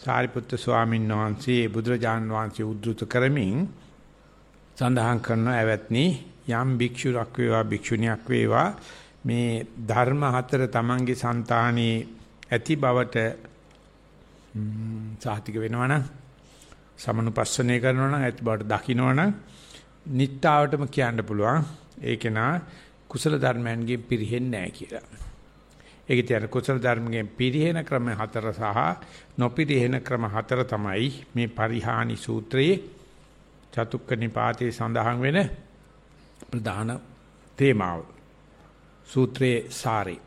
සාරිපුත්‍ර ස්වාමීන් වහන්සේ බුදුරජාන් වහන්සේ උද්දෘත කරමින් සඳහන් කරන ඇවැත්නි යම් භික්ෂුවක් වේවා භික්ෂුණියක් වේවා මේ ධර්ම හතර Tamange సంతානේ ඇති බවට සාතික වෙනවනම් සමනුපස්සනය කරනවනම් ඇති බවට දකින්නවනම් නිට්ටාවටම කියන්න පුළුවන් ඒක නා කුසල ධර්මයන්ගෙන් පිරෙහෙන්නේ නැහැ කියලා. ඒකේ තියෙන කුසල ධර්මයෙන් පිරිහෙන ක්‍රම හතර සහ නොපිරිහෙන ක්‍රම හතර තමයි මේ පරිහානි සූත්‍රයේ චතුක්ක නිපාතේ සඳහන් වෙන ප්‍රධාන තේමාව. සූත්‍රයේ සාරේ.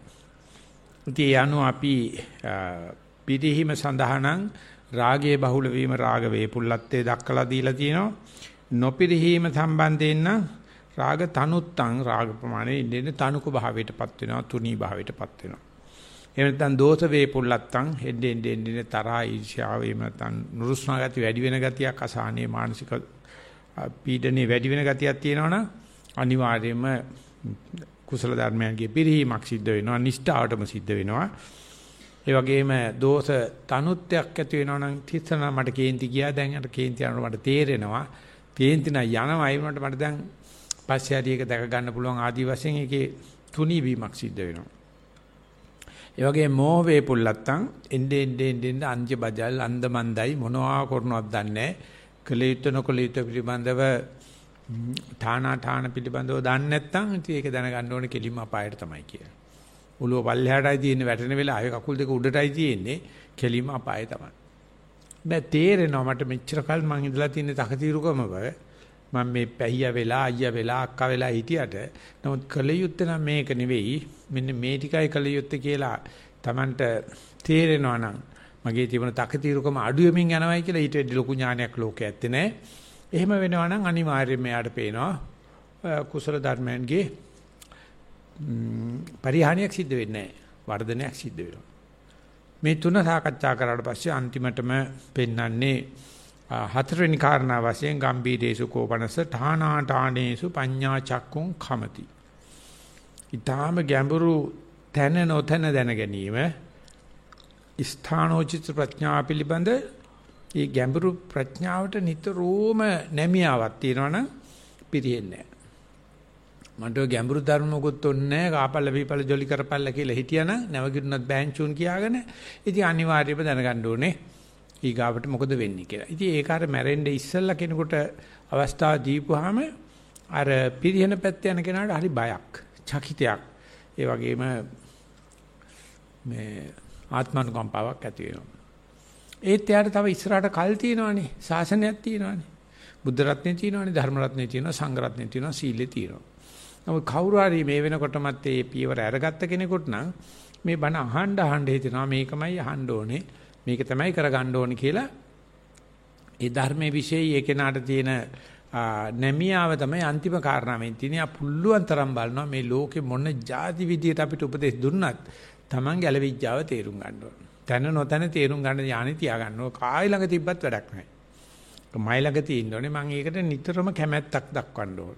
ඉතින් යනු අපි පිරිහීම සඳහනං රාගයේ බහුල වීම රාග වේපුල්ලත්තේ දක්කලා දීලා තියෙනවා. නොපිරිහීම සම්බන්ධයෙන් නම් රාග තනුත්තං රාග ප්‍රමාණය ඉන්නේ තනුක භාවයටපත් වෙනවා තුනී භාවයටපත් වෙනවා. එහෙම නැත්නම් දෝෂ වේපුල්ලත්තං හෙන්නේ එන්නේ තරහා ඊර්ෂ්‍යාව එහෙම නැත්නම් නුරුස්නා ගති වැඩි වෙන ගතියක් අසහනේ මානසික පීඩනේ වැඩි වෙන ගතියක් තියෙනවනම් අනිවාර්යයෙන්ම කුසල ධර්මයන්ගේ පිරිහීමක් සිද්ධ වෙනවා නිෂ්ඨාවටම සිද්ධ වෙනවා. ඒ වගේම දෝෂ තනුත්වයක් ඇති වෙනවා නම් තිස්සන මට කේන්ති ගියා දැන් අර කේන්ති යනකොට මට තේරෙනවා. කේන්ති නා යනවා ඒ වුණාට මට දැන් පස්සේ හරි එක දැක ගන්න පුළුවන් ආදි වශයෙන් ඒකේ තුනී වීමක් සිද්ධ වෙනවා. ඒ වගේ මෝහ වේපුල්ලත්තම් එnde ende ende අංජ බජල් අන්දමන්දයි මොනවා කරනවද දන්නේ කලියුත් නොකලියුත් පිළිබඳව ඨානා ඨාන පිළිබඳව දන්නේ නැත්නම් ඉතින් ඒක දැනගන්න ඕනේ කෙලින්ම අපායට තමයි කියලා. උළුව පල්ලෙහාටයි තියෙන්නේ වැටෙන වෙලාවේ කකුල් දෙක උඩටයි තියෙන්නේ කෙලින්ම අපායේ තමයි. බෑ තේරෙනවා මට මෙච්චර කල් මං ඉඳලා තියෙන තකතිරුකමව මම මේ පැහිය වෙලා අයියා වෙලා අක්කා වෙලා හිටියට නමුත් කලියුත්තේ නම් මේක නෙවෙයි මෙන්න මේ ටිකයි කලියුත්තේ කියලා Tamanට තේරෙනවා නම් මගේ තිබුණ තකතිරුකම අඩු වෙමින් යනවායි කියලා ඊට වැඩි ලොකු ඥානයක් ලෝකේ ඇත්තේ නැහැ. එහෙම වෙනවා නම් අනිවාර්යයෙන්ම යාට පේනවා කුසල ධර්මයන්ගේ පරිහානියක් සිද්ධ වෙන්නේ නැහැ. වර්ධනයක් සිද්ධ වෙනවා. මේ තුන සාකච්ඡා කරාට පස්සේ අන්තිමටම පෙන්වන්නේ හතරවෙනි කාරණා වශයෙන් ගම්බීරේසු කෝපනස ඨානාඨානේසු පඤ්ඤා චක්කුං khමති. ඊටාම ගැඹුරු තන නොතන දැන ගැනීම ස්ථානෝචිත ප්‍රඥා පිළිබඳ ඒ ගැඹුරු ප්‍රඥාවට නිතරම නැමියාවක් තියෙනවනම් පිරෙන්නේ මට ගැඹුරු ධර්ම මොකුත් ඔන්නේ කාපල්ල බීපල්ල ජොලි කරපල්ල කියලා හිටියනම් නැවගිරුණත් බෑන්චුන් කියාගෙන ඉතින් අනිවාර්යයෙන්ම දැනගන්න ඕනේ. ඊගාවට මොකද වෙන්නේ කියලා. ඉතින් ඒක අර මැරෙන්න ඉස්සෙල්ලා කෙනෙකුට අවස්ථාව දීපුවාම අර පිරිහෙන පැත්ත යන කෙනාට හරි බයක්, චකිතයක්. ඒ වගේම මේ ආත්මනුකම්පාවක් ඇති වෙනවා. ඒත් එයාට තව ඉස්සරහට කල් තියෙනවානේ, ශාසනයක් තියෙනවානේ. බුද්ධ රත්නේ තියෙනවානේ, ධර්ම රත්නේ තියෙනවා, සංඝ රත්නේ තියෙනවා, සීලේ තියෙනවා. නමුත් කවුරු හරි මේ වෙනකොටමත් මේ පියවර අරගත්ත කෙනෙකුට නම් මේ බණ අහන්න අහන්න හිතෙනවා මේකමයි අහන්න ඕනේ මේක තමයි කරගන්න ඕනේ කියලා ඒ ධර්මයේ විශේෂය ඒ කෙනාට තියෙන නැමියාව තමයි අන්තිම කාරණාවෙන් තියෙන. පුළුවන් තරම් බලනවා මේ ලෝකෙ මොන જાති විදියට අපිට උපදෙස් දුන්නත් Taman ගැලවිඥාව තේරුම් ගන්න ඕන. තන නොතන තේරුම් ගන්න ඥානෙ තියා ගන්න ඕන. කායි ළඟ තිබ්බත් වැඩක් නැහැ. මයි ළඟ තියෙන්න ඕනේ මම ඒකට නිතරම කැමැත්තක් දක්වන්න ඕන.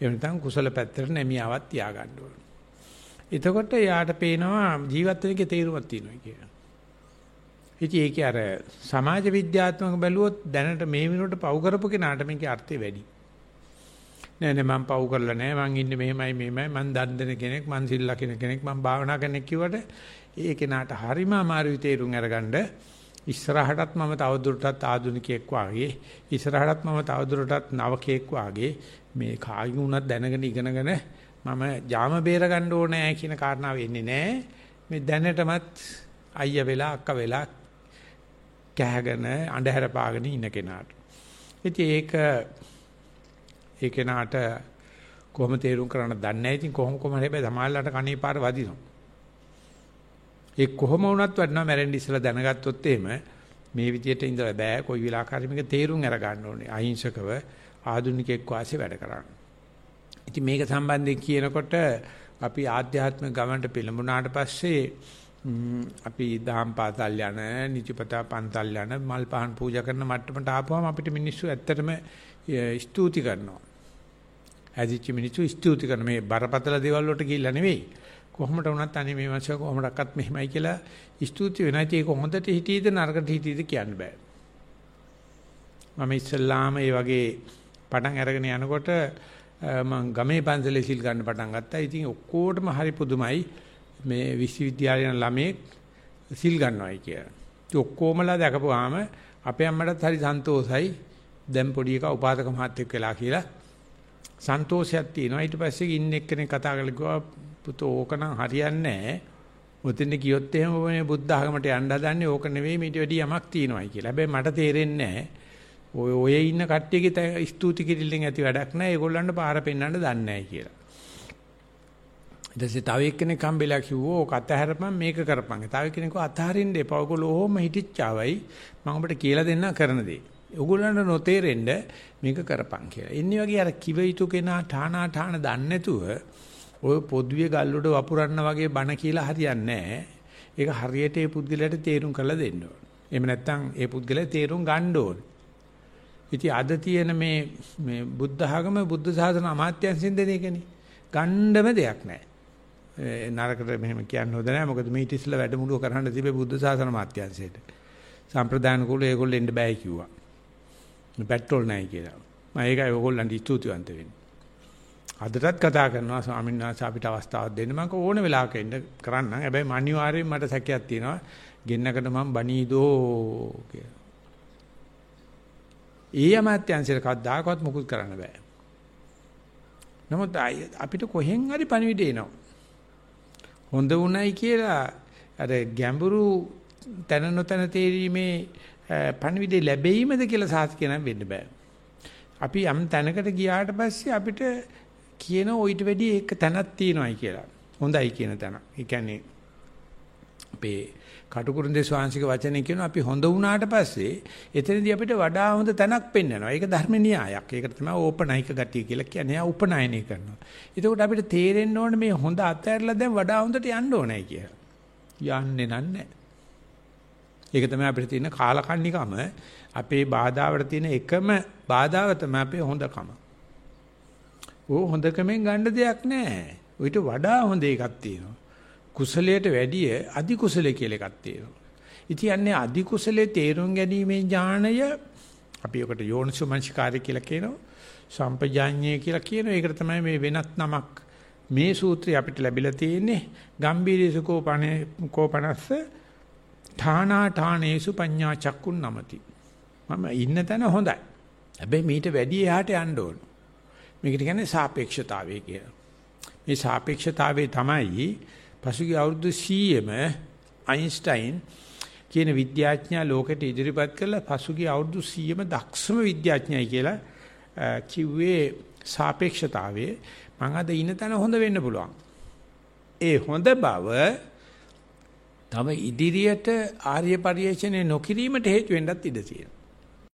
එහෙම නැත්නම් කුසල පැත්තට නැමියාවක් තියාගන්න ඕන. එතකොට යාට පේනවා ජීවිතයේ තේරුමක් තියෙනවා කියලා. ඉතින් ඒකේ අර සමාජ විද්‍යාත්මක බැලුවොත් දැනට මේ විනෝඩ පව් කරපු කෙනාට මේකේ අර්ථය වැඩි. නෑ නෑ මම පව් කරලා නෑ. මං ඉන්නේ මෙහෙමයි මෙහෙමයි. මං දන් දෙන කෙනෙක් මං සිල් ලකින කෙනෙක් මං භාවනා කෙනෙක් කිව්වට ඒ කෙනාට හරිම අමාරුයි තේරුම් අරගන්න. ඉස්සරහටත් මම තවදුරටත් ආධුනිකයෙක් වාගේ ඉස්සරහටත් මම තවදුරටත් නවකයෙක් වාගේ මේ කායි වුණත් දැනගෙන ඉගෙනගෙන මම ජාම බේර ගන්න ඕනේ කියන කාරණාව එන්නේ නැහැ මේ දැනටමත් අයියා වෙලා අක්කා වෙලා කැහගෙන අඳුර පාගෙන ඉන්න කෙනාට. ඉතින් ඒක ඒ කෙනාට කොහොම තේරුම් කරන්න දන්නේ නැහැ. ඉතින් කොහොම කොහම හැබැයි සමාජලට කණේ පාර වදිනවා. ඒ කොහොම වුණත් වඩනවා මැරෙන්න ඉස්සලා දැනගත්තොත් එහෙම මේ විදියට ඉඳලා බෑ. කොයි වෙලාවකරි මේක තේරුම් අර ගන්න ඕනේ. අහිංසකව ආධුනිකෙක් වාසේ වැඩ කරන්න. ඉතින් මේක සම්බන්ධයෙන් කියනකොට අපි ආධ්‍යාත්මික ගමනට පිළිඹුණාට පස්සේ අපි දහම් පාසල් යන නිතිපතා පන්තල් යන මල් පහන් පූජා කරන මට්ටමට ආපුවම අපිට මිනිස්සු ඇත්තටම ස්තුති කරනවා. ඇදිච්ච මිනිස්සු ස්තුති කරන මේ බරපතල දේවල් වලට ගිහිල්ලා නෙවෙයි. කොහොමද වුණත් අනේ මේ මාස කොහොමඩක්වත් මෙහෙමයි කියලා ස්තුති වෙනවා. ඒක හොඳට හිතීද නරකට හිතීද කියන්න බෑ. මම ඉස්සල්ලාම මේ වගේ පටන් අරගෙන යනකොට මම ගමේ පන්සලේ සිල් ගන්න පටන් ගත්තා. ඉතින් ඔක්කොටම හරි පුදුමයි මේ විශ්වවිද්‍යාලේ ළමෙක් සිල් ගන්නවයි කියලා. ඉතින් ඔක්කොමලා දැකපුවාම අපේ අම්මටත් හරි සන්තෝසයි. දැන් පොඩි එකා උපාසක මහත්තයෙක් වෙලා කියලා සන්තෝෂයක් තියෙනවා. ඊට පස්සේ ඉන්න එක්කෙනෙක් කතා කරලා කිව්වා පුතෝ ඕකනම් හරියන්නේ නැහැ. ඔතෙන් කියොත් එහෙම මේ බුද්ධ ආගමට යන්න හදන්නේ ඕක නෙවෙයි මීට වැඩි යමක් තියෙනවායි කියලා. හැබැයි මට තේරෙන්නේ නැහැ. ඔය ඔය ඉන්න කට්ටියගේ ස්තුති කිරිල්ලෙන් ඇති වැඩක් නැහැ. ඒගොල්ලන්ට පාර පෙන්වන්න දන්නේ නැහැ කියලා. ඊට පස්සේ තව එක්කෙනෙක් හම්බෙලා කිව්වෝ ඔක අතහැරපන් මේක කරපන්. තව එක්කෙනෙක් අතහරින්න එපා. ඔයගොල්ලෝ ඔහොම හිටිච්චාවයි මම ඔබට කියලා දෙන්න කරන දේ. ඔයගොල්ලන්ට නොතේරෙන්න මේක කරපන් කියලා. ඉන්නේ වගේ අර කිව යුතු කෙනා ඨානා ඨාන දන්නේ නැතුව ඔය පොදුවේ ගල්ලොඩ වපුරන්න වගේ බණ කියලා හරියන්නේ නැහැ. ඒක හරියට ඒ පුද්ගලයාට තේරුම් කරලා දෙන්න ඕන. එහෙම නැත්නම් ඒ පුද්ගලයා තේරුම් ගන්න ඕනේ. ඉතින් අද තියෙන මේ මේ බුද්ධ ආගම බුද්ධ ශාසන අමාත්‍යංශෙන් දෙන එකනේ. ගණ්ඩම දෙයක් නැහැ. නරකට මෙහෙම කියන්න හොඳ නැහැ. මොකද මේ ඉතිස්ලා වැඩමුළුව කරන්න තිබේ බුද්ධ ශාසන අමාත්‍යංශයට. සම්ප්‍රදාන කුල ඒගොල්ලෝ එන්න බෑ කිව්වා. පෙට්‍රෝල් නැහැ කියලා. මම ඒකයි ඕගොල්ලන්ට ස්තුතිවන්ත වෙන්නේ. අදටත් කතා කරනවා ස්වාමීන් වහන්සේ අපිට අවස්ථාවක් දෙන්න මම ඕන වෙලාවක එන්න කරන්න. හැබැයි අනිවාර්යයෙන් මට සැකයක් තියෙනවා. ගෙන්නකට මම බනීදෝ කියලා. ඒ අමාත්‍යංශයට කවදාකවත් මුකුත් කරන්න බෑ. නමුත් අපිට කොහෙන් හරි පණිවිඩ එනවා. හොඳ උණයි කියලා අර ගැඹුරු තන නොතන තේරීමේ පණිවිඩ ලැබෙයිමද කියලා සාහිත්‍ය නම් වෙන්න බෑ. අපි යම් තැනකට ගියාට පස්සේ අපිට කියන ඔయిత වැඩි එක තැනක් තියෙනවායි කියලා. හොඳයි කියන තැන. ඒ කියන්නේ අපේ කටුකුරුන්දේ ස්වාංශික වචනේ කියනවා අපි හොඳ වුණාට පස්සේ එතනදී අපිට වඩා හොඳ තැනක් පෙන්වනවා. ඒක ධර්ම න්‍යායක්. ඒකට තමයි ඕපනයික ගතිය කියලා කියන්නේ. එයා උපනයනය කරනවා. එතකොට අපිට තේරෙන්න ඕනේ මේ හොඳ අත්හැරලා දැන් වඩා හොඳට යන්න ඕනේ කියලා. යන්නේ නැහැ. ඒක තමයි අපිට තියෙන කාලකන්නිකම අපේ බාධාවට තියෙන එකම බාධාව තමයි අපේ හොඳකම. ඕ හොඳකමෙන් ගන්න දෙයක් නැහැ. ඌට වඩා හොඳ එකක් තියෙනවා. කුසලයට වැඩිය අධි කුසලයේ කියලා එකක් තියෙනවා. ඉතින් යන්නේ අධි කුසලයේ තේරුම් ගැනීමේ ඥාණය අපි ඔකට යෝනිසෝමනසිකාරය කියලා කියනවා. සම්පජාඤ්ඤය කියලා කියනවා. ඒකට තමයි මේ වෙනත් නමක් මේ සූත්‍රය අපිට ලැබිලා තියෙන්නේ. ගම්බීරේසුකෝ පනේ කෝපනස්ස ඨානා ඨානේසු පඤ්ඤා චක්කුන් නමති. මම ඉන්න තැන හොඳයි. හැබැයි මීට වැඩි එහාට යන්න ඕන. මේකට කියන්නේ සාපේක්ෂතාවය කියලා. මේ සාපේක්ෂතාවය තමයි පසුගිය අවුරුදු 100ෙම අයින්ස්ටයින් කියන විද්‍යාඥයා ලෝකෙට ඉදිරිපත් කළ පසුගිය අවුරුදු 100ෙම දක්ෂම විද්‍යාඥයයි කියලා කිව්වේ සාපේක්ෂතාවයේ මම අද ඉන්න තැන හොඳ වෙන්න පුළුවන්. ඒ හොඳ බව තව ඉදිරියට ආර්ය පරිශ්‍රණය නොකිරීමට හේතු වෙන්නත් ඉඩ තියෙනවා.